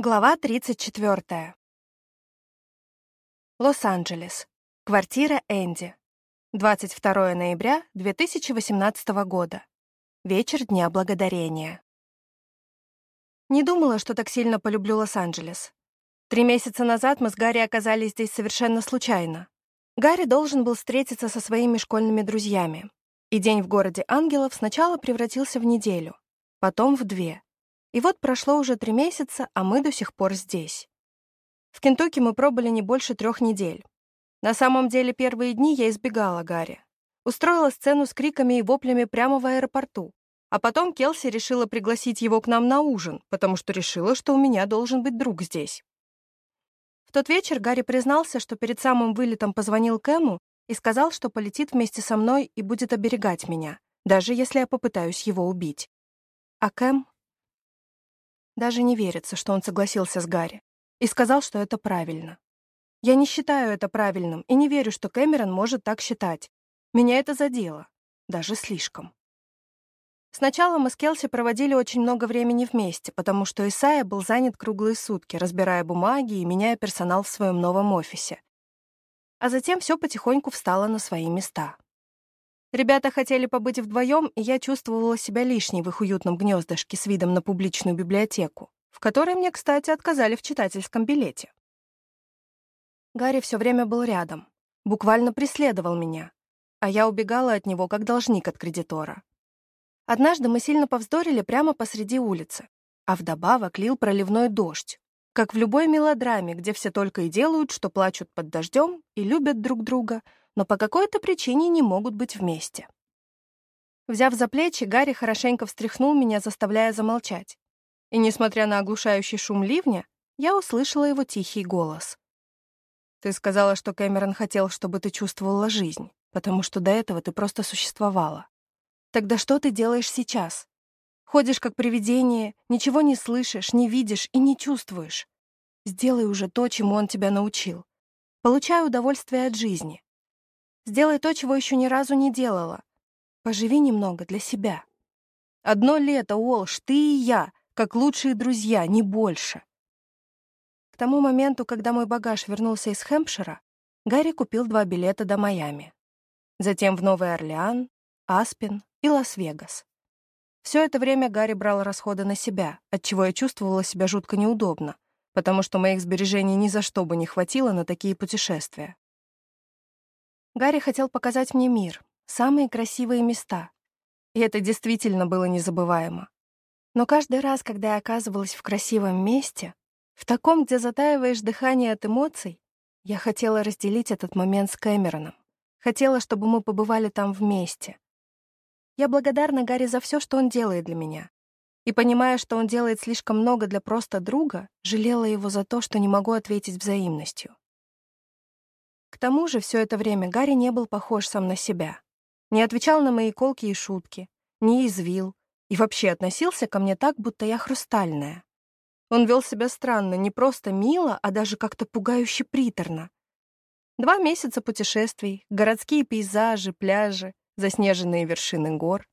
Глава 34. Лос-Анджелес. Квартира Энди. 22 ноября 2018 года. Вечер Дня Благодарения. Не думала, что так сильно полюблю Лос-Анджелес. Три месяца назад мы с Гарри оказались здесь совершенно случайно. Гарри должен был встретиться со своими школьными друзьями. И день в городе ангелов сначала превратился в неделю, потом в две — и вот прошло уже три месяца, а мы до сих пор здесь. В Кентукки мы пробыли не больше трех недель. На самом деле первые дни я избегала Гарри. Устроила сцену с криками и воплями прямо в аэропорту. А потом Келси решила пригласить его к нам на ужин, потому что решила, что у меня должен быть друг здесь. В тот вечер Гарри признался, что перед самым вылетом позвонил Кэму и сказал, что полетит вместе со мной и будет оберегать меня, даже если я попытаюсь его убить. А Кэм даже не верится, что он согласился с Гарри. И сказал, что это правильно. Я не считаю это правильным и не верю, что Кэмерон может так считать. Меня это задело. Даже слишком. Сначала мы с Келси проводили очень много времени вместе, потому что Исайя был занят круглые сутки, разбирая бумаги и меняя персонал в своем новом офисе. А затем все потихоньку встало на свои места. Ребята хотели побыть вдвоем, и я чувствовала себя лишней в их уютном гнездышке с видом на публичную библиотеку, в которой мне, кстати, отказали в читательском билете. Гарри все время был рядом, буквально преследовал меня, а я убегала от него, как должник от кредитора. Однажды мы сильно повздорили прямо посреди улицы, а вдобавок лил проливной дождь, как в любой мелодраме, где все только и делают, что плачут под дождем и любят друг друга — но по какой-то причине не могут быть вместе. Взяв за плечи, Гарри хорошенько встряхнул меня, заставляя замолчать. И, несмотря на оглушающий шум ливня, я услышала его тихий голос. «Ты сказала, что Кэмерон хотел, чтобы ты чувствовала жизнь, потому что до этого ты просто существовала. Тогда что ты делаешь сейчас? Ходишь как привидение, ничего не слышишь, не видишь и не чувствуешь. Сделай уже то, чему он тебя научил. Получай удовольствие от жизни. Сделай то, чего еще ни разу не делала. Поживи немного для себя. Одно лето, Уолш, ты и я, как лучшие друзья, не больше. К тому моменту, когда мой багаж вернулся из Хэмпшира, Гарри купил два билета до Майами. Затем в Новый Орлеан, Аспен и Лас-Вегас. Все это время Гарри брал расходы на себя, отчего я чувствовала себя жутко неудобно, потому что моих сбережений ни за что бы не хватило на такие путешествия. Гарри хотел показать мне мир, самые красивые места. И это действительно было незабываемо. Но каждый раз, когда я оказывалась в красивом месте, в таком, где затаиваешь дыхание от эмоций, я хотела разделить этот момент с Кэмероном. Хотела, чтобы мы побывали там вместе. Я благодарна Гарри за все, что он делает для меня. И, понимая, что он делает слишком много для просто друга, жалела его за то, что не могу ответить взаимностью. К тому же все это время Гарри не был похож сам на себя. Не отвечал на мои колки и шутки, не извил и вообще относился ко мне так, будто я хрустальная. Он вел себя странно, не просто мило, а даже как-то пугающе приторно. Два месяца путешествий, городские пейзажи, пляжи, заснеженные вершины гор.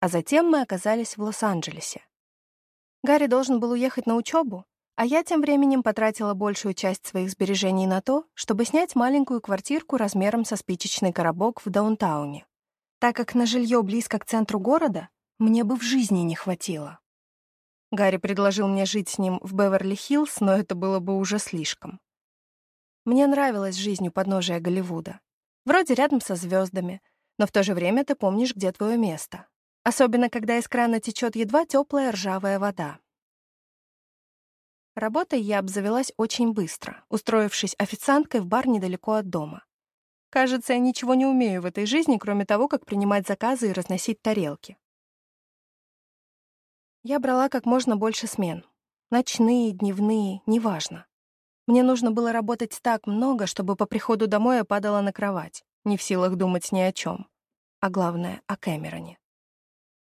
А затем мы оказались в Лос-Анджелесе. Гарри должен был уехать на учебу, а я тем временем потратила большую часть своих сбережений на то, чтобы снять маленькую квартирку размером со спичечный коробок в даунтауне, так как на жилье близко к центру города мне бы в жизни не хватило. Гарри предложил мне жить с ним в Беверли-Хиллз, но это было бы уже слишком. Мне нравилась жизнь у подножия Голливуда. Вроде рядом со звездами, но в то же время ты помнишь, где твое место. Особенно, когда из крана течет едва теплая ржавая вода. Работой я обзавелась очень быстро, устроившись официанткой в бар недалеко от дома. Кажется, я ничего не умею в этой жизни, кроме того, как принимать заказы и разносить тарелки. Я брала как можно больше смен. Ночные, дневные, неважно. Мне нужно было работать так много, чтобы по приходу домой я падала на кровать, не в силах думать ни о чем. А главное, о Кэмероне.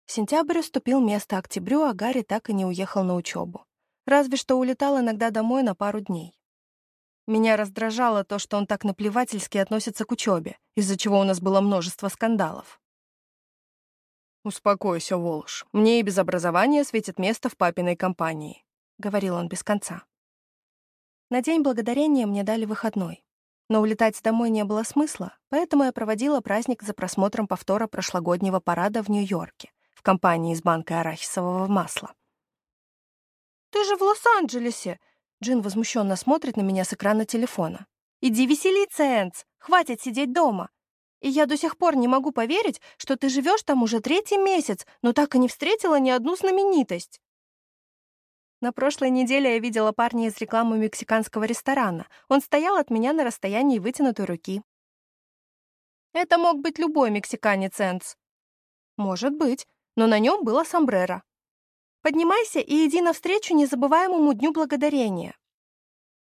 Сентябрь уступил место октябрю, а Гарри так и не уехал на учебу. Разве что улетал иногда домой на пару дней. Меня раздражало то, что он так наплевательски относится к учебе, из-за чего у нас было множество скандалов. «Успокойся, Волш. Мне и без образования светит место в папиной компании. — говорил он без конца. На День Благодарения мне дали выходной. Но улетать домой не было смысла, поэтому я проводила праздник за просмотром повтора прошлогоднего парада в Нью-Йорке в компании с банкой арахисового масла. «Ты же в Лос-Анджелесе!» Джин возмущенно смотрит на меня с экрана телефона. «Иди веселиться, Энс! Хватит сидеть дома! И я до сих пор не могу поверить, что ты живешь там уже третий месяц, но так и не встретила ни одну знаменитость!» На прошлой неделе я видела парня из рекламы мексиканского ресторана. Он стоял от меня на расстоянии вытянутой руки. Это мог быть любой мексиканец, Энс. Может быть, но на нем было сомбреро. Поднимайся и иди навстречу незабываемому Дню Благодарения.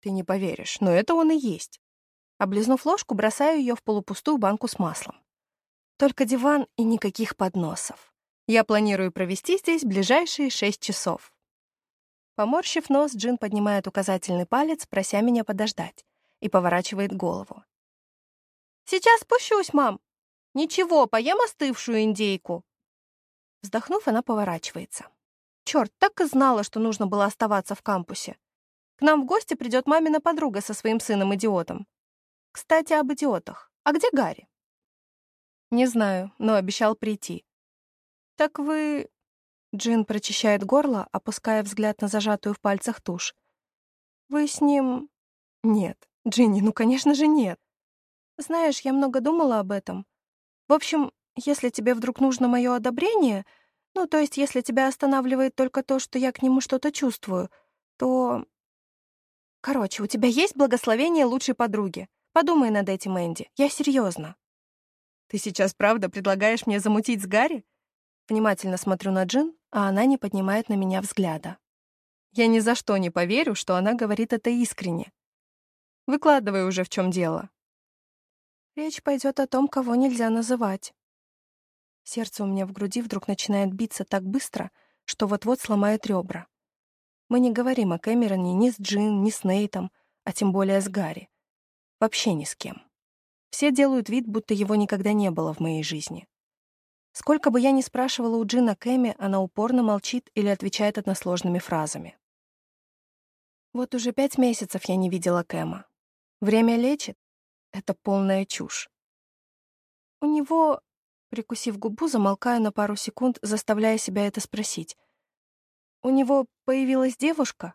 Ты не поверишь, но это он и есть. Облизнув ложку, бросаю ее в полупустую банку с маслом. Только диван и никаких подносов. Я планирую провести здесь ближайшие шесть часов. Поморщив нос, Джин поднимает указательный палец, прося меня подождать, и поворачивает голову. «Сейчас спущусь, мам!» «Ничего, поем остывшую индейку!» Вздохнув, она поворачивается. Черт, так и знала, что нужно было оставаться в кампусе. К нам в гости придет мамина подруга со своим сыном-идиотом. Кстати, об идиотах. А где Гарри? Не знаю, но обещал прийти. Так вы... Джин прочищает горло, опуская взгляд на зажатую в пальцах тушь. «Вы с ним...» «Нет. Джинни, ну, конечно же, нет. Знаешь, я много думала об этом. В общем, если тебе вдруг нужно мое одобрение, ну, то есть если тебя останавливает только то, что я к нему что-то чувствую, то... Короче, у тебя есть благословение лучшей подруги. Подумай над этим, Энди. Я серьезно. Ты сейчас правда предлагаешь мне замутить с Гарри? Внимательно смотрю на Джин, а она не поднимает на меня взгляда. Я ни за что не поверю, что она говорит это искренне. Выкладывай уже, в чем дело. Речь пойдет о том, кого нельзя называть. Сердце у меня в груди вдруг начинает биться так быстро, что вот-вот сломает ребра. Мы не говорим о Кэмероне ни с Джин, ни с Нейтом, а тем более с Гарри. Вообще ни с кем. Все делают вид, будто его никогда не было в моей жизни. Сколько бы я ни спрашивала у Джина Кэми, она упорно молчит или отвечает односложными фразами. Вот уже пять месяцев я не видела Кэма. Время лечит? Это полная чушь. У него... Прикусив губу, замолкаю на пару секунд, заставляя себя это спросить. У него появилась девушка?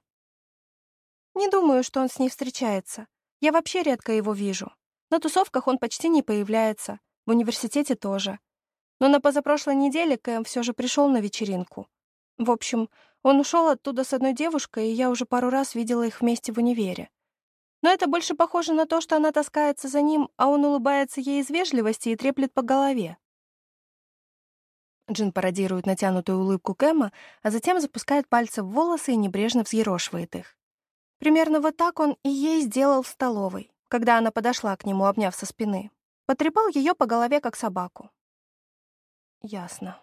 Не думаю, что он с ней встречается. Я вообще редко его вижу. На тусовках он почти не появляется, в университете тоже. Но на позапрошлой неделе Кэм все же пришел на вечеринку. В общем, он ушел оттуда с одной девушкой, и я уже пару раз видела их вместе в универе. Но это больше похоже на то, что она таскается за ним, а он улыбается ей из вежливости и треплет по голове. Джин пародирует натянутую улыбку Кэма, а затем запускает пальцы в волосы и небрежно взъерошивает их. Примерно вот так он и ей сделал в столовой, когда она подошла к нему, обняв со спины. Потрепал ее по голове, как собаку. Ясно.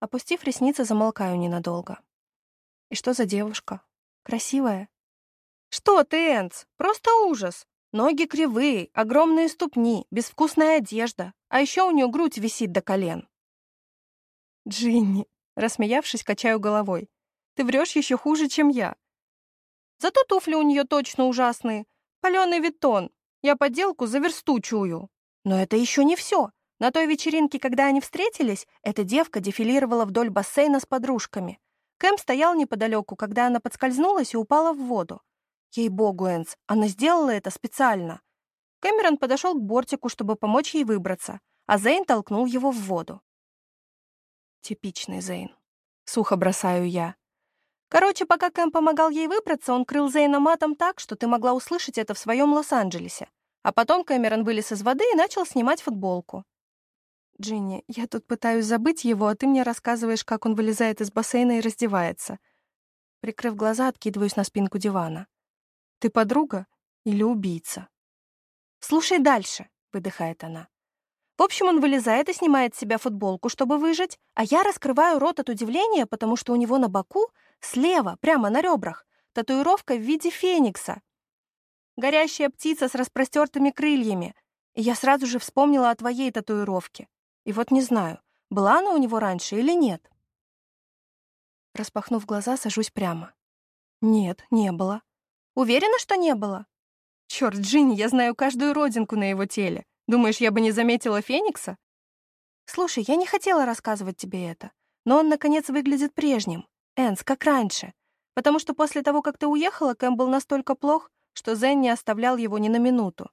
Опустив ресницы, замолкаю ненадолго. И что за девушка? Красивая? Что ты, Энц? Просто ужас. Ноги кривые, огромные ступни, безвкусная одежда, а еще у нее грудь висит до колен. Джинни, рассмеявшись, качаю головой. Ты врешь еще хуже, чем я. Зато туфли у нее точно ужасные. Паленый витон. Я подделку за версту чую. Но это еще не все. На той вечеринке, когда они встретились, эта девка дефилировала вдоль бассейна с подружками. Кэм стоял неподалеку, когда она подскользнулась и упала в воду. Ей-богу, Энс, она сделала это специально. Кэмерон подошел к бортику, чтобы помочь ей выбраться, а Зейн толкнул его в воду. Типичный Зейн. Сухо бросаю я. Короче, пока Кэм помогал ей выбраться, он крыл Зейна матом так, что ты могла услышать это в своем Лос-Анджелесе. А потом Кэмерон вылез из воды и начал снимать футболку. «Джинни, я тут пытаюсь забыть его, а ты мне рассказываешь, как он вылезает из бассейна и раздевается». Прикрыв глаза, откидываюсь на спинку дивана. «Ты подруга или убийца?» «Слушай дальше», — выдыхает она. В общем, он вылезает и снимает с себя футболку, чтобы выжать, а я раскрываю рот от удивления, потому что у него на боку, слева, прямо на ребрах, татуировка в виде феникса. Горящая птица с распростертыми крыльями. И я сразу же вспомнила о твоей татуировке. И вот не знаю, была она у него раньше или нет. Распахнув глаза, сажусь прямо. Нет, не было. Уверена, что не было? Черт, Джинни, я знаю каждую родинку на его теле. Думаешь, я бы не заметила Феникса? Слушай, я не хотела рассказывать тебе это, но он, наконец, выглядит прежним. Энс, как раньше. Потому что после того, как ты уехала, Кэм был настолько плох, что Зен не оставлял его ни на минуту.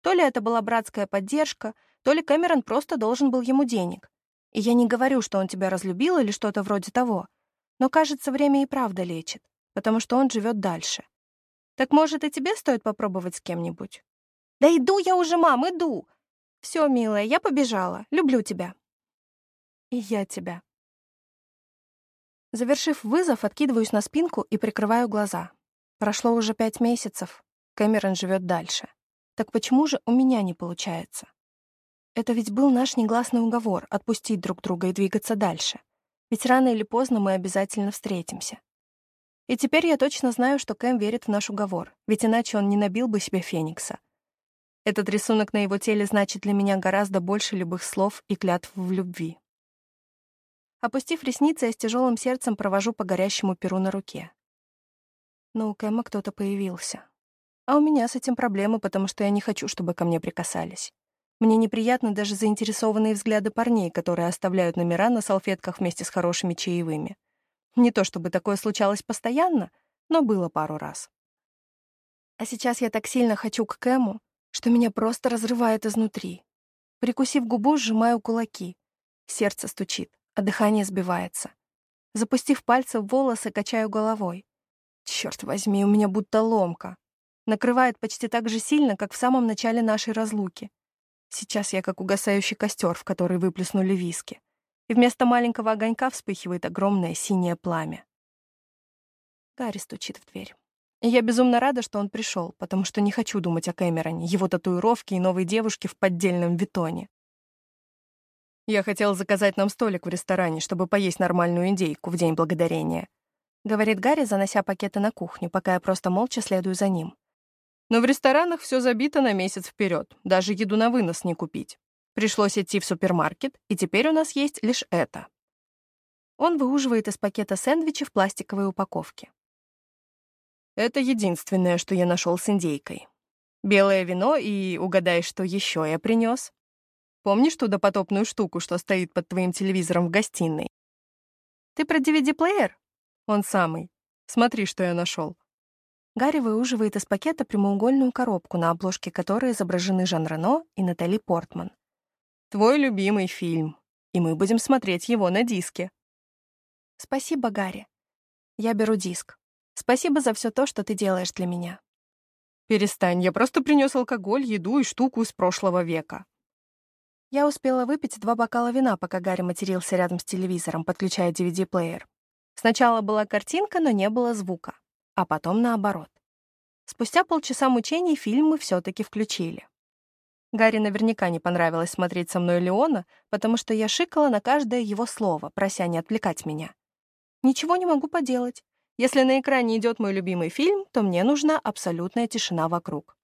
То ли это была братская поддержка, то ли Кэмерон просто должен был ему денег. И я не говорю, что он тебя разлюбил или что-то вроде того. Но, кажется, время и правда лечит, потому что он живет дальше. Так, может, и тебе стоит попробовать с кем-нибудь? Да иду я уже, мам, иду! Все, милая, я побежала. Люблю тебя. И я тебя. Завершив вызов, откидываюсь на спинку и прикрываю глаза. Прошло уже пять месяцев. Кэмерон живет дальше. Так почему же у меня не получается? Это ведь был наш негласный уговор — отпустить друг друга и двигаться дальше. Ведь рано или поздно мы обязательно встретимся. И теперь я точно знаю, что Кэм верит в наш уговор, ведь иначе он не набил бы себе Феникса. Этот рисунок на его теле значит для меня гораздо больше любых слов и клятв в любви. Опустив ресницы, я с тяжелым сердцем провожу по горящему перу на руке. Но у Кэма кто-то появился. А у меня с этим проблемы, потому что я не хочу, чтобы ко мне прикасались. Мне неприятны даже заинтересованные взгляды парней, которые оставляют номера на салфетках вместе с хорошими чаевыми. Не то чтобы такое случалось постоянно, но было пару раз. А сейчас я так сильно хочу к Кэму, что меня просто разрывает изнутри. Прикусив губу, сжимаю кулаки. Сердце стучит, а дыхание сбивается. Запустив пальцы в волосы, качаю головой. Черт возьми, у меня будто ломка. Накрывает почти так же сильно, как в самом начале нашей разлуки. Сейчас я как угасающий костер, в который выплеснули виски. И вместо маленького огонька вспыхивает огромное синее пламя. Гарри стучит в дверь. Я безумно рада, что он пришел, потому что не хочу думать о Кэмероне, его татуировке и новой девушке в поддельном витоне. «Я хотел заказать нам столик в ресторане, чтобы поесть нормальную индейку в День Благодарения», — говорит Гарри, занося пакеты на кухню, пока я просто молча следую за ним. Но в ресторанах все забито на месяц вперед, даже еду на вынос не купить. Пришлось идти в супермаркет, и теперь у нас есть лишь это. Он выуживает из пакета сэндвичи в пластиковой упаковке. Это единственное, что я нашел с индейкой. Белое вино и, угадай, что еще я принес. Помнишь ту допотопную штуку, что стоит под твоим телевизором в гостиной? Ты про DVD-плеер? Он самый. Смотри, что я нашел. Гарри выуживает из пакета прямоугольную коробку, на обложке которой изображены Жан Рено и Натали Портман. «Твой любимый фильм, и мы будем смотреть его на диске». «Спасибо, Гарри. Я беру диск. Спасибо за все то, что ты делаешь для меня». «Перестань, я просто принес алкоголь, еду и штуку из прошлого века». Я успела выпить два бокала вина, пока Гарри матерился рядом с телевизором, подключая DVD-плеер. Сначала была картинка, но не было звука а потом наоборот. Спустя полчаса мучений фильм мы все-таки включили. Гарри наверняка не понравилось смотреть со мной Леона, потому что я шикала на каждое его слово, прося не отвлекать меня. Ничего не могу поделать. Если на экране идет мой любимый фильм, то мне нужна абсолютная тишина вокруг.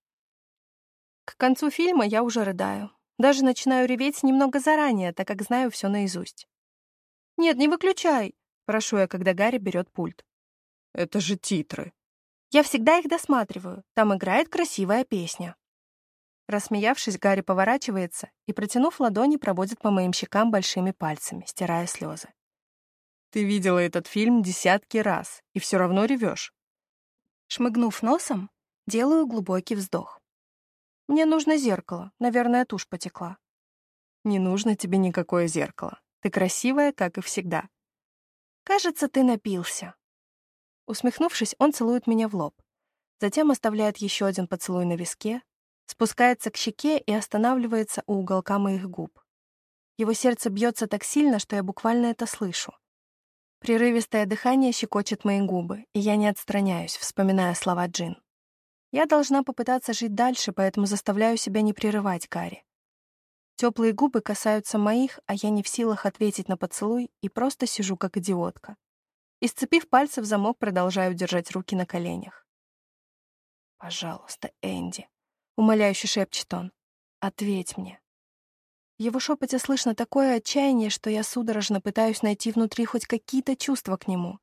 К концу фильма я уже рыдаю. Даже начинаю реветь немного заранее, так как знаю все наизусть. «Нет, не выключай!» — прошу я, когда Гарри берет пульт. Это же титры. Я всегда их досматриваю. Там играет красивая песня. Рассмеявшись, Гарри поворачивается и, протянув ладони, проводит по моим щекам большими пальцами, стирая слезы. Ты видела этот фильм десятки раз и все равно ревешь. Шмыгнув носом, делаю глубокий вздох. Мне нужно зеркало, наверное, тушь потекла. Не нужно тебе никакое зеркало. Ты красивая, как и всегда. Кажется, ты напился. Усмехнувшись, он целует меня в лоб. Затем оставляет еще один поцелуй на виске, спускается к щеке и останавливается у уголка моих губ. Его сердце бьется так сильно, что я буквально это слышу. Прерывистое дыхание щекочет мои губы, и я не отстраняюсь, вспоминая слова Джин. Я должна попытаться жить дальше, поэтому заставляю себя не прерывать Кари. Теплые губы касаются моих, а я не в силах ответить на поцелуй и просто сижу как идиотка и, сцепив пальцы в замок, продолжаю держать руки на коленях. «Пожалуйста, Энди», — умоляюще шепчет он, — «ответь мне». В его шепоте слышно такое отчаяние, что я судорожно пытаюсь найти внутри хоть какие-то чувства к нему.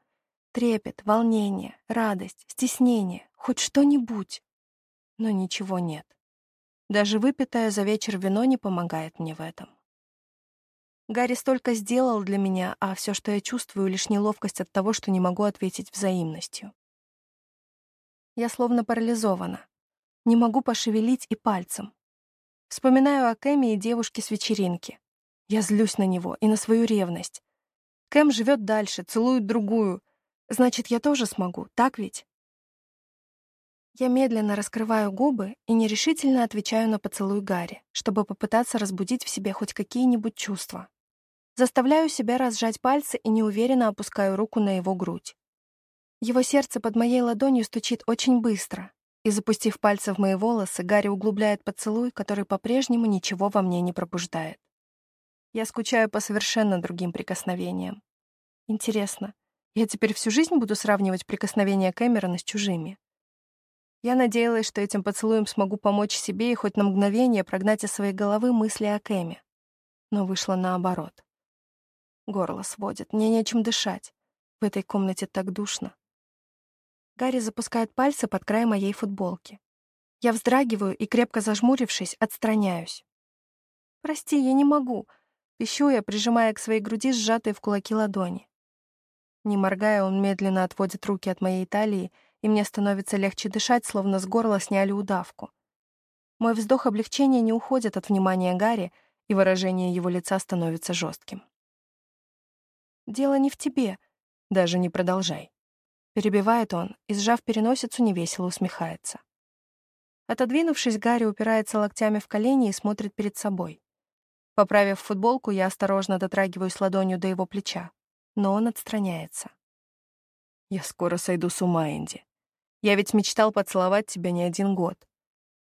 Трепет, волнение, радость, стеснение, хоть что-нибудь. Но ничего нет. Даже выпитое за вечер вино не помогает мне в этом. Гарри столько сделал для меня, а все, что я чувствую, лишь неловкость от того, что не могу ответить взаимностью. Я словно парализована. Не могу пошевелить и пальцем. Вспоминаю о Кэме и девушке с вечеринки. Я злюсь на него и на свою ревность. Кэм живет дальше, целует другую. Значит, я тоже смогу, так ведь? Я медленно раскрываю губы и нерешительно отвечаю на поцелуй Гарри, чтобы попытаться разбудить в себе хоть какие-нибудь чувства. Заставляю себя разжать пальцы и неуверенно опускаю руку на его грудь. Его сердце под моей ладонью стучит очень быстро, и, запустив пальцы в мои волосы, Гарри углубляет поцелуй, который по-прежнему ничего во мне не пробуждает. Я скучаю по совершенно другим прикосновениям. Интересно, я теперь всю жизнь буду сравнивать прикосновения Кэмерона с чужими? Я надеялась, что этим поцелуем смогу помочь себе и хоть на мгновение прогнать из своей головы мысли о Кэме. Но вышло наоборот. Горло сводит, мне нечем дышать. В этой комнате так душно. Гарри запускает пальцы под край моей футболки. Я вздрагиваю и, крепко зажмурившись, отстраняюсь. «Прости, я не могу», — пищу я, прижимая к своей груди сжатые в кулаки ладони. Не моргая, он медленно отводит руки от моей талии, и мне становится легче дышать, словно с горла сняли удавку. Мой вздох облегчения не уходит от внимания Гарри, и выражение его лица становится жестким. «Дело не в тебе», даже не продолжай. Перебивает он и, сжав переносицу, невесело усмехается. Отодвинувшись, Гарри упирается локтями в колени и смотрит перед собой. Поправив футболку, я осторожно дотрагиваюсь ладонью до его плеча, но он отстраняется. «Я скоро сойду с ума, Энди. Я ведь мечтал поцеловать тебя не один год.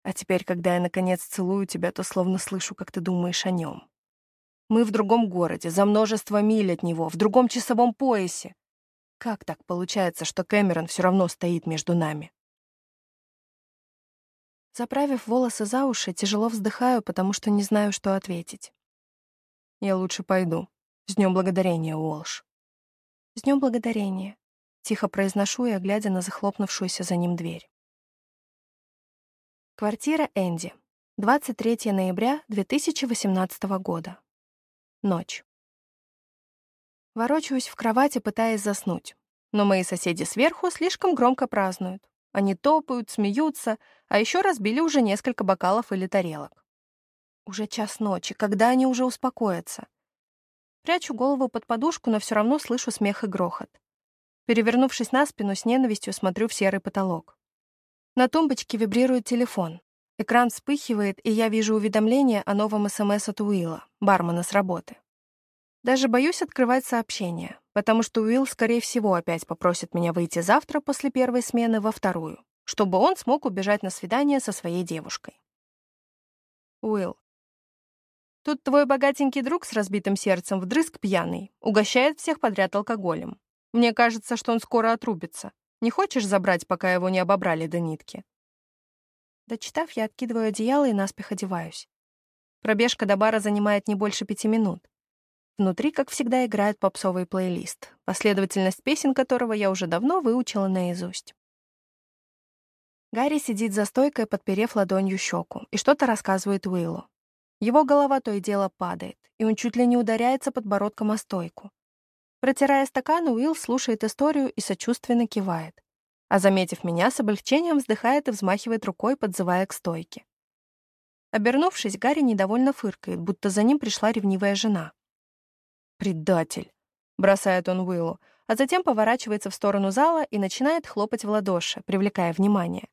А теперь, когда я наконец целую тебя, то словно слышу, как ты думаешь о нем. Мы в другом городе, за множество миль от него, в другом часовом поясе. Как так получается, что Кэмерон все равно стоит между нами? Заправив волосы за уши, тяжело вздыхаю, потому что не знаю, что ответить. Я лучше пойду. С днем благодарения, Уолш. С днем благодарения. Тихо произношу я, глядя на захлопнувшуюся за ним дверь. Квартира Энди. 23 ноября 2018 года. Ночь. Ворочаюсь в кровати, пытаясь заснуть. Но мои соседи сверху слишком громко празднуют. Они топают, смеются, а еще разбили уже несколько бокалов или тарелок. Уже час ночи, когда они уже успокоятся? Прячу голову под подушку, но все равно слышу смех и грохот. Перевернувшись на спину, с ненавистью смотрю в серый потолок. На тумбочке вибрирует телефон. Экран вспыхивает, и я вижу уведомление о новом СМС от Уилла, бармена с работы. Даже боюсь открывать сообщение, потому что Уилл, скорее всего, опять попросит меня выйти завтра после первой смены во вторую, чтобы он смог убежать на свидание со своей девушкой. Уилл. Тут твой богатенький друг с разбитым сердцем вдрызг пьяный, угощает всех подряд алкоголем. Мне кажется, что он скоро отрубится. Не хочешь забрать, пока его не обобрали до нитки? Дочитав, я откидываю одеяло и наспех одеваюсь. Пробежка до бара занимает не больше пяти минут. Внутри, как всегда, играет попсовый плейлист, последовательность песен которого я уже давно выучила наизусть. Гарри сидит за стойкой, подперев ладонью щеку, и что-то рассказывает Уиллу. Его голова то и дело падает, и он чуть ли не ударяется подбородком о стойку. Протирая стакан, Уилл слушает историю и сочувственно кивает. А заметив меня, с облегчением вздыхает и взмахивает рукой, подзывая к стойке. Обернувшись, Гарри недовольно фыркает, будто за ним пришла ревнивая жена. «Предатель!» — бросает он Уиллу, а затем поворачивается в сторону зала и начинает хлопать в ладоши, привлекая внимание.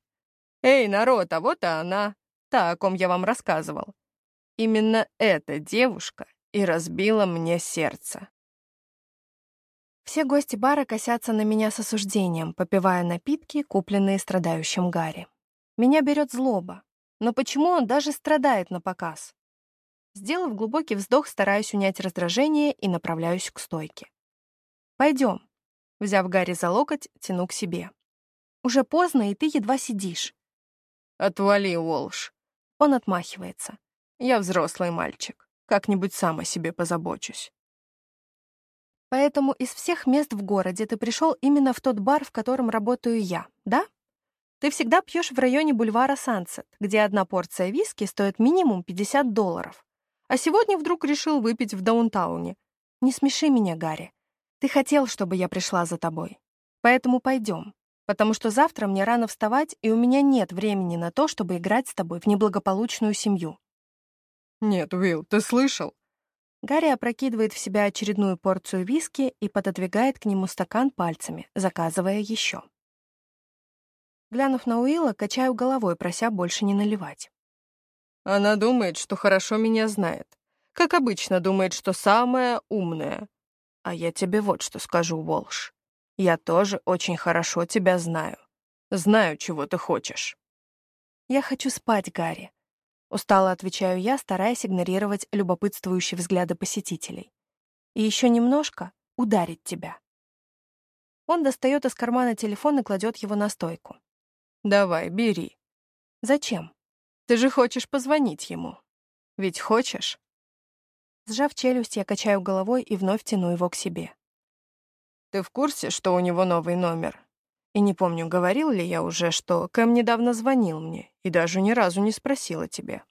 «Эй, народ, а вот и она! Та, о ком я вам рассказывал. Именно эта девушка и разбила мне сердце». Все гости бара косятся на меня с осуждением, попивая напитки, купленные страдающим Гарри. Меня берет злоба. Но почему он даже страдает на показ? Сделав глубокий вздох, стараюсь унять раздражение и направляюсь к стойке. «Пойдем». Взяв Гарри за локоть, тяну к себе. «Уже поздно, и ты едва сидишь». «Отвали, Уолш». Он отмахивается. «Я взрослый мальчик. Как-нибудь сам о себе позабочусь». Поэтому из всех мест в городе ты пришел именно в тот бар, в котором работаю я, да? Ты всегда пьешь в районе бульвара Сансет, где одна порция виски стоит минимум 50 долларов. А сегодня вдруг решил выпить в даунтауне. Не смеши меня, Гарри. Ты хотел, чтобы я пришла за тобой. Поэтому пойдем, потому что завтра мне рано вставать, и у меня нет времени на то, чтобы играть с тобой в неблагополучную семью. Нет, Уилл, ты слышал? Гарри опрокидывает в себя очередную порцию виски и пододвигает к нему стакан пальцами, заказывая еще. Глянув на Уилла, качаю головой, прося больше не наливать. Она думает, что хорошо меня знает. Как обычно, думает, что самая умная. А я тебе вот что скажу, Волш. Я тоже очень хорошо тебя знаю. Знаю, чего ты хочешь. Я хочу спать, Гарри. Устало отвечаю я, стараясь игнорировать любопытствующие взгляды посетителей. И еще немножко ударить тебя. Он достает из кармана телефон и кладет его на стойку. Давай, бери. Зачем? Ты же хочешь позвонить ему. Ведь хочешь? Сжав челюсть, я качаю головой и вновь тяну его к себе. Ты в курсе, что у него новый номер? И не помню, говорил ли я уже, что Кэм недавно звонил мне и даже ни разу не спросил о тебе.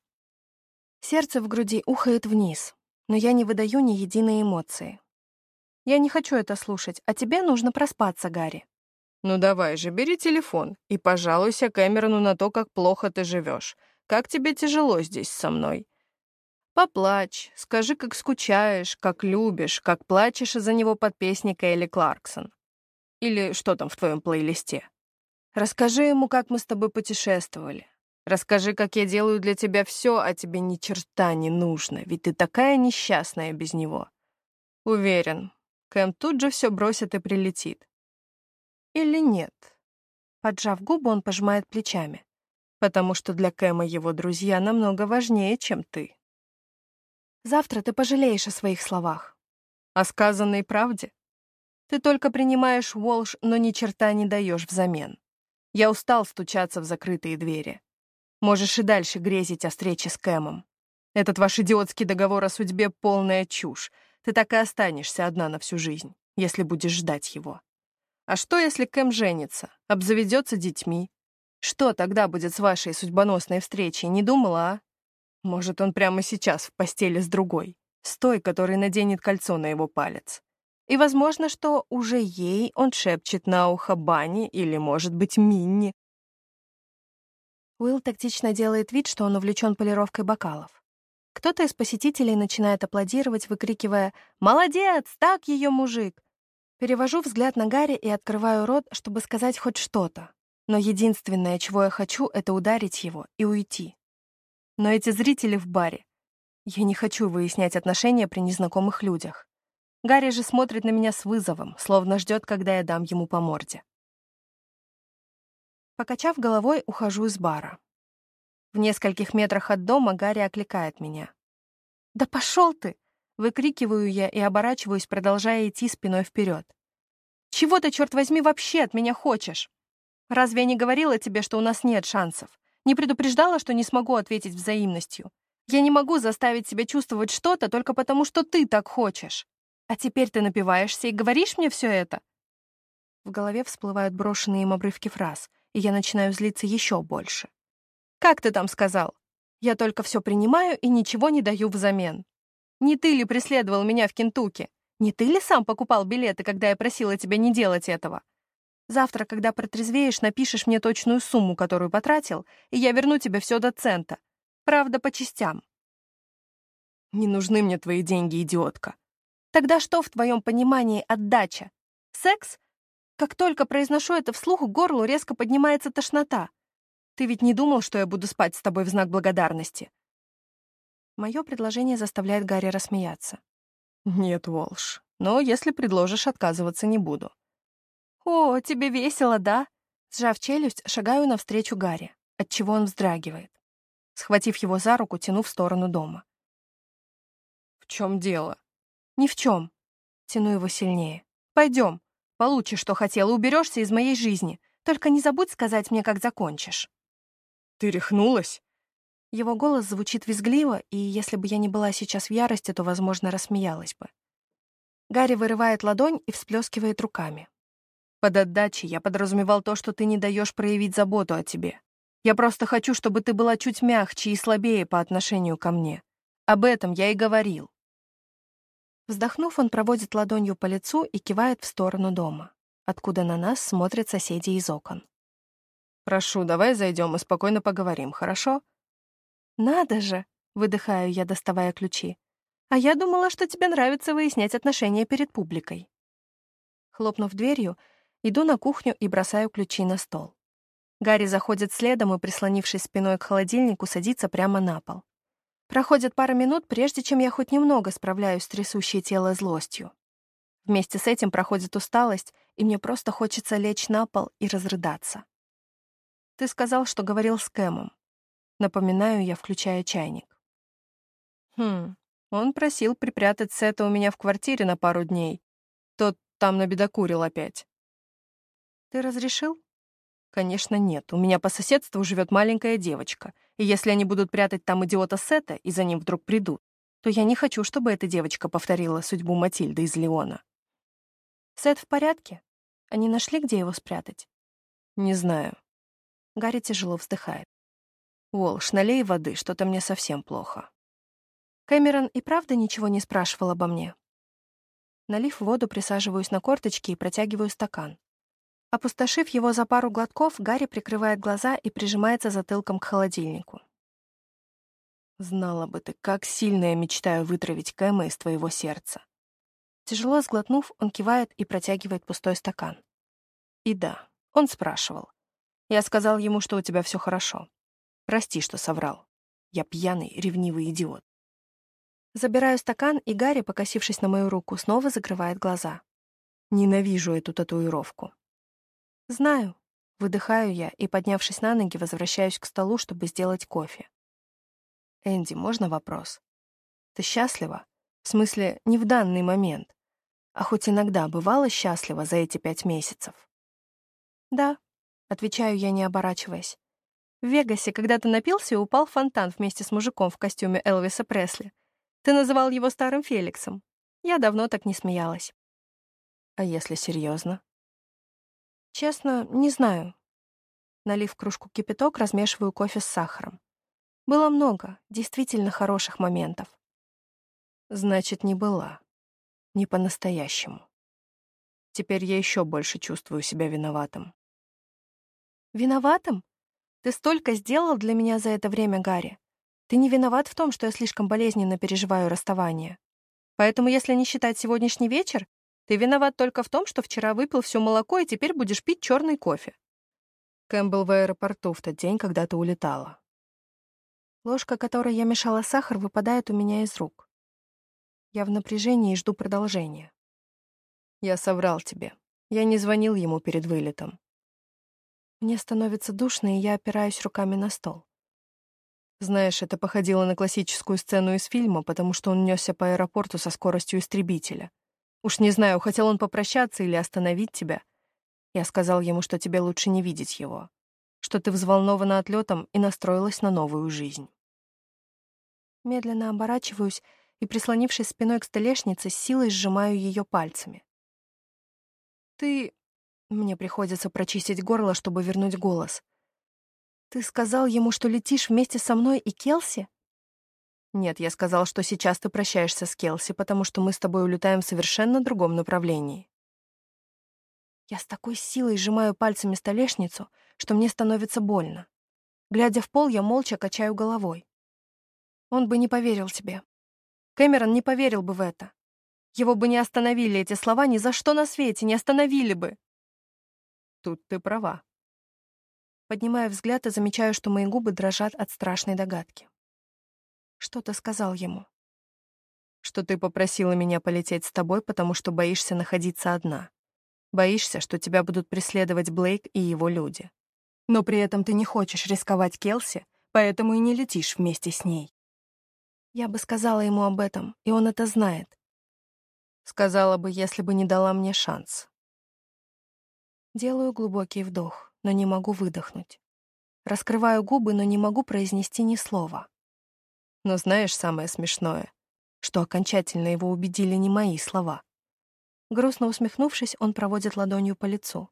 Сердце в груди ухает вниз, но я не выдаю ни единой эмоции. Я не хочу это слушать, а тебе нужно проспаться, Гарри. Ну давай же, бери телефон и пожалуйся Кэмерону на то, как плохо ты живешь. Как тебе тяжело здесь со мной. Поплачь, скажи, как скучаешь, как любишь, как плачешь из-за него под песни Кейли Кларксон. Или что там в твоем плейлисте? Расскажи ему, как мы с тобой путешествовали. Расскажи, как я делаю для тебя все, а тебе ни черта не нужно, ведь ты такая несчастная без него. Уверен, Кэм тут же все бросит и прилетит. Или нет? Поджав губы, он пожимает плечами. Потому что для Кэма его друзья намного важнее, чем ты. Завтра ты пожалеешь о своих словах. О сказанной правде? Ты только принимаешь Уолш, но ни черта не даешь взамен. Я устал стучаться в закрытые двери. Можешь и дальше грезить о встрече с Кэмом. Этот ваш идиотский договор о судьбе — полная чушь. Ты так и останешься одна на всю жизнь, если будешь ждать его. А что, если Кэм женится, обзаведется детьми? Что тогда будет с вашей судьбоносной встречей, не думала, а? Может, он прямо сейчас в постели с другой, с той, который наденет кольцо на его палец. И возможно, что уже ей он шепчет на ухо Бани или, может быть, Минни. Уилл тактично делает вид, что он увлечен полировкой бокалов. Кто-то из посетителей начинает аплодировать, выкрикивая «Молодец! Так ее мужик!». Перевожу взгляд на Гарри и открываю рот, чтобы сказать хоть что-то. Но единственное, чего я хочу, это ударить его и уйти. Но эти зрители в баре. Я не хочу выяснять отношения при незнакомых людях. Гарри же смотрит на меня с вызовом, словно ждет, когда я дам ему по морде. Покачав головой, ухожу из бара. В нескольких метрах от дома Гарри окликает меня. «Да пошел ты!» — выкрикиваю я и оборачиваюсь, продолжая идти спиной вперед. «Чего ты, черт возьми, вообще от меня хочешь? Разве я не говорила тебе, что у нас нет шансов? Не предупреждала, что не смогу ответить взаимностью? Я не могу заставить себя чувствовать что-то только потому, что ты так хочешь. А теперь ты напиваешься и говоришь мне все это?» В голове всплывают брошенные им обрывки фраз, и я начинаю злиться еще больше. «Как ты там сказал? Я только все принимаю и ничего не даю взамен. Не ты ли преследовал меня в Кентукки? Не ты ли сам покупал билеты, когда я просила тебя не делать этого? Завтра, когда протрезвеешь, напишешь мне точную сумму, которую потратил, и я верну тебе все до цента. Правда, по частям». «Не нужны мне твои деньги, идиотка», Тогда что в твоем понимании отдача? Секс? Как только произношу это вслух, к горлу резко поднимается тошнота. Ты ведь не думал, что я буду спать с тобой в знак благодарности? Мое предложение заставляет Гарри рассмеяться. Нет, Волш, но если предложишь, отказываться не буду. О, тебе весело, да? Сжав челюсть, шагаю навстречу Гарри, отчего он вздрагивает. Схватив его за руку, тяну в сторону дома. В чем дело? «Ни в чем». Тяну его сильнее. «Пойдем. Получишь, что хотела, уберешься из моей жизни. Только не забудь сказать мне, как закончишь». «Ты рехнулась?» Его голос звучит визгливо, и если бы я не была сейчас в ярости, то, возможно, рассмеялась бы. Гарри вырывает ладонь и всплескивает руками. Под отдачей я подразумевал то, что ты не даешь проявить заботу о тебе. Я просто хочу, чтобы ты была чуть мягче и слабее по отношению ко мне. Об этом я и говорил. Вздохнув, он проводит ладонью по лицу и кивает в сторону дома, откуда на нас смотрят соседи из окон. «Прошу, давай зайдем и спокойно поговорим, хорошо?» «Надо же!» — выдыхаю я, доставая ключи. «А я думала, что тебе нравится выяснять отношения перед публикой». Хлопнув дверью, иду на кухню и бросаю ключи на стол. Гарри заходит следом и, прислонившись спиной к холодильнику, садится прямо на пол. Проходит пара минут, прежде чем я хоть немного справляюсь с трясущей тело злостью. Вместе с этим проходит усталость, и мне просто хочется лечь на пол и разрыдаться. Ты сказал, что говорил с Кэмом. Напоминаю я, включая чайник. Хм, он просил припрятать Сета у меня в квартире на пару дней. Тот там набедокурил опять. Ты разрешил? Конечно, нет. У меня по соседству живет маленькая девочка, и если они будут прятать там идиота Сета, и за ним вдруг придут, то я не хочу, чтобы эта девочка повторила судьбу Матильды из Леона. Сет в порядке? Они нашли, где его спрятать? Не знаю. Гарри тяжело вздыхает. Волш, налей воды, что-то мне совсем плохо. Кэмерон и правда ничего не спрашивал обо мне. Налив воду, присаживаюсь на корточки и протягиваю стакан. Опустошив его за пару глотков, Гарри прикрывает глаза и прижимается затылком к холодильнику. «Знала бы ты, как сильно я мечтаю вытравить Кэма из твоего сердца». Тяжело сглотнув, он кивает и протягивает пустой стакан. И да, он спрашивал. Я сказал ему, что у тебя все хорошо. Прости, что соврал. Я пьяный, ревнивый идиот. Забираю стакан, и Гарри, покосившись на мою руку, снова закрывает глаза. Ненавижу эту татуировку. «Знаю». Выдыхаю я и, поднявшись на ноги, возвращаюсь к столу, чтобы сделать кофе. «Энди, можно вопрос? Ты счастлива? В смысле, не в данный момент, а хоть иногда бывала счастлива за эти пять месяцев?» «Да», — отвечаю я, не оборачиваясь. «В Вегасе, когда ты напился, упал в фонтан вместе с мужиком в костюме Элвиса Пресли. Ты называл его старым Феликсом. Я давно так не смеялась». «А если серьезно? Честно, не знаю. Налив кружку кипяток, размешиваю кофе с сахаром. Было много, действительно хороших моментов. Значит, не была. Не по-настоящему. Теперь я еще больше чувствую себя виноватым. Виноватым? Ты столько сделал для меня за это время, Гарри. Ты не виноват в том, что я слишком болезненно переживаю расставание. Поэтому, если не считать сегодняшний вечер, ты виноват только в том, что вчера выпил все молоко и теперь будешь пить черный кофе. Кэм был в аэропорту в тот день, когда ты улетала. Ложка, которой я мешала сахар, выпадает у меня из рук. Я в напряжении и жду продолжения. Я соврал тебе. Я не звонил ему перед вылетом. Мне становится душно, и я опираюсь руками на стол. Знаешь, это походило на классическую сцену из фильма, потому что он несся по аэропорту со скоростью истребителя — Уж не знаю, хотел он попрощаться или остановить тебя. Я сказал ему, что тебе лучше не видеть его, что ты взволнована отлетом и настроилась на новую жизнь. Медленно оборачиваюсь и, прислонившись спиной к столешнице, с силой сжимаю ее пальцами. «Ты...» Мне приходится прочистить горло, чтобы вернуть голос. «Ты сказал ему, что летишь вместе со мной и Келси?» Нет, я сказал, что сейчас ты прощаешься с Келси, потому что мы с тобой улетаем в совершенно другом направлении. Я с такой силой сжимаю пальцами столешницу, что мне становится больно. Глядя в пол, я молча качаю головой. Он бы не поверил тебе. Кэмерон не поверил бы в это. Его бы не остановили эти слова ни за что на свете, не остановили бы. Тут ты права. Поднимаю взгляд и замечаю, что мои губы дрожат от страшной догадки. Что ты сказал ему? Что ты попросила меня полететь с тобой, потому что боишься находиться одна. Боишься, что тебя будут преследовать Блейк и его люди. Но при этом ты не хочешь рисковать Келси, поэтому и не летишь вместе с ней. Я бы сказала ему об этом, и он это знает. Сказала бы, если бы не дала мне шанс. Делаю глубокий вдох, но не могу выдохнуть. Раскрываю губы, но не могу произнести ни слова. Но знаешь самое смешное? Что окончательно его убедили не мои слова. Грустно усмехнувшись, он проводит ладонью по лицу.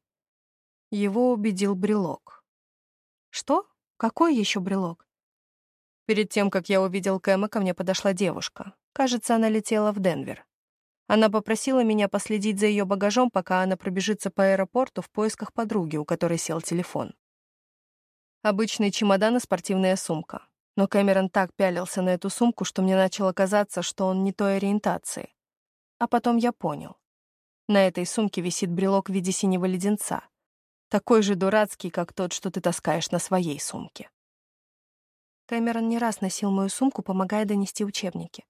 Его убедил брелок. Что? Какой еще брелок? Перед тем, как я увидел Кэма, ко мне подошла девушка. Кажется, она летела в Денвер. Она попросила меня последить за ее багажом, пока она пробежится по аэропорту в поисках подруги, у которой сел телефон. Обычный чемодан и спортивная сумка. Но Кэмерон так пялился на эту сумку, что мне начало казаться, что он не той ориентации. А потом я понял. На этой сумке висит брелок в виде синего леденца. Такой же дурацкий, как тот, что ты таскаешь на своей сумке. Кэмерон не раз носил мою сумку, помогая донести учебники.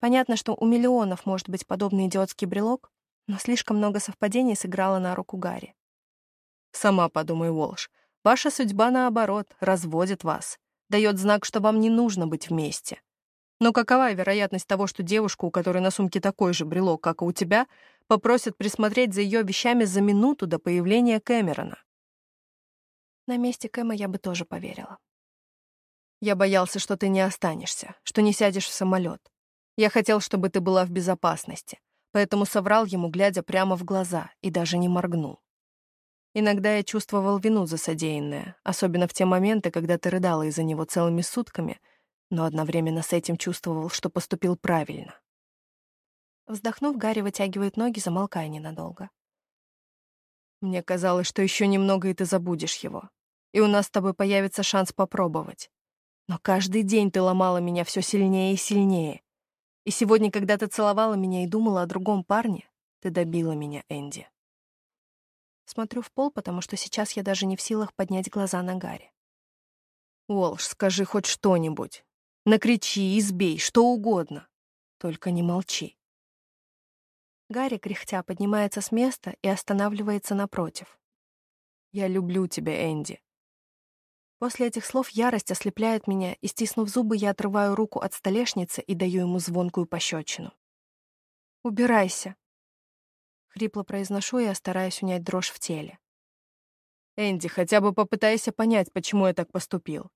Понятно, что у миллионов может быть подобный идиотский брелок, но слишком много совпадений сыграло на руку Гарри. «Сама подумай, Волш, ваша судьба, наоборот, разводит вас, дает знак, что вам не нужно быть вместе. Но какова вероятность того, что девушку, у которой на сумке такой же брелок, как и у тебя, попросят присмотреть за ее вещами за минуту до появления Кэмерона?» На месте Кэма я бы тоже поверила. Я боялся, что ты не останешься, что не сядешь в самолет. Я хотел, чтобы ты была в безопасности, поэтому соврал ему, глядя прямо в глаза, и даже не моргнул. Иногда я чувствовал вину за содеянное, особенно в те моменты, когда ты рыдала из-за него целыми сутками, но одновременно с этим чувствовал, что поступил правильно. Вздохнув, Гарри вытягивает ноги, замолкая ненадолго. Мне казалось, что еще немного, и ты забудешь его. И у нас с тобой появится шанс попробовать. Но каждый день ты ломала меня все сильнее и сильнее, и сегодня, когда ты целовала меня и думала о другом парне, ты добила меня, Энди. Смотрю в пол, потому что сейчас я даже не в силах поднять глаза на Гарри. Уолш, скажи хоть что-нибудь. Накричи, избей, что угодно. Только не молчи. Гарри, кряхтя, поднимается с места и останавливается напротив. «Я люблю тебя, Энди. После этих слов ярость ослепляет меня, и, стиснув зубы, я отрываю руку от столешницы и даю ему звонкую пощечину. «Убирайся!» Хрипло произношу, я стараюсь унять дрожь в теле. «Энди, хотя бы попытайся понять, почему я так поступил.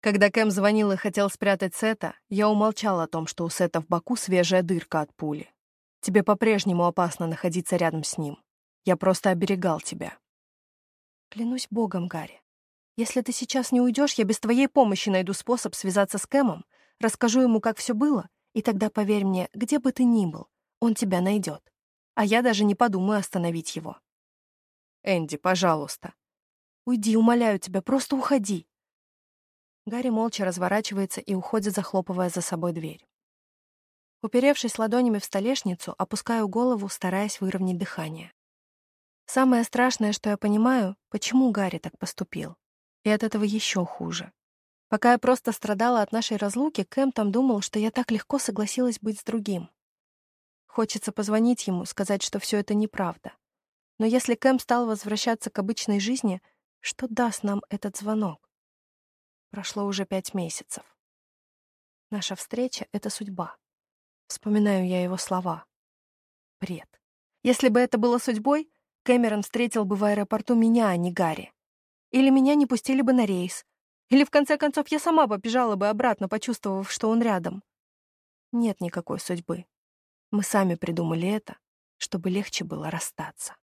Когда Кэм звонил и хотел спрятать Сета, я умолчал о том, что у Сета в боку свежая дырка от пули. Тебе по-прежнему опасно находиться рядом с ним. Я просто оберегал тебя». Клянусь богом, Гарри. Если ты сейчас не уйдешь, я без твоей помощи найду способ связаться с Кэмом, расскажу ему, как все было, и тогда, поверь мне, где бы ты ни был, он тебя найдет. А я даже не подумаю остановить его. Энди, пожалуйста. Уйди, умоляю тебя, просто уходи. Гарри молча разворачивается и уходит, захлопывая за собой дверь. Уперевшись ладонями в столешницу, опускаю голову, стараясь выровнять дыхание. Самое страшное, что я понимаю, почему Гарри так поступил. И от этого еще хуже. Пока я просто страдала от нашей разлуки, Кэм там думал, что я так легко согласилась быть с другим. Хочется позвонить ему, сказать, что все это неправда. Но если Кэм стал возвращаться к обычной жизни, что даст нам этот звонок? Прошло уже пять месяцев. Наша встреча — это судьба. Вспоминаю я его слова. Бред. Если бы это было судьбой, Кэмерон встретил бы в аэропорту меня, а не Гарри. Или меня не пустили бы на рейс. Или, в конце концов, я сама побежала бы обратно, почувствовав, что он рядом. Нет никакой судьбы. Мы сами придумали это, чтобы легче было расстаться.